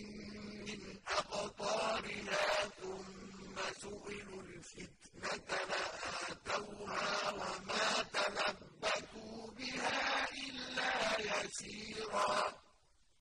من أقطارها ثم سئلوا الفتنة لآتوها وما تلبثوا بها إلا يسيرا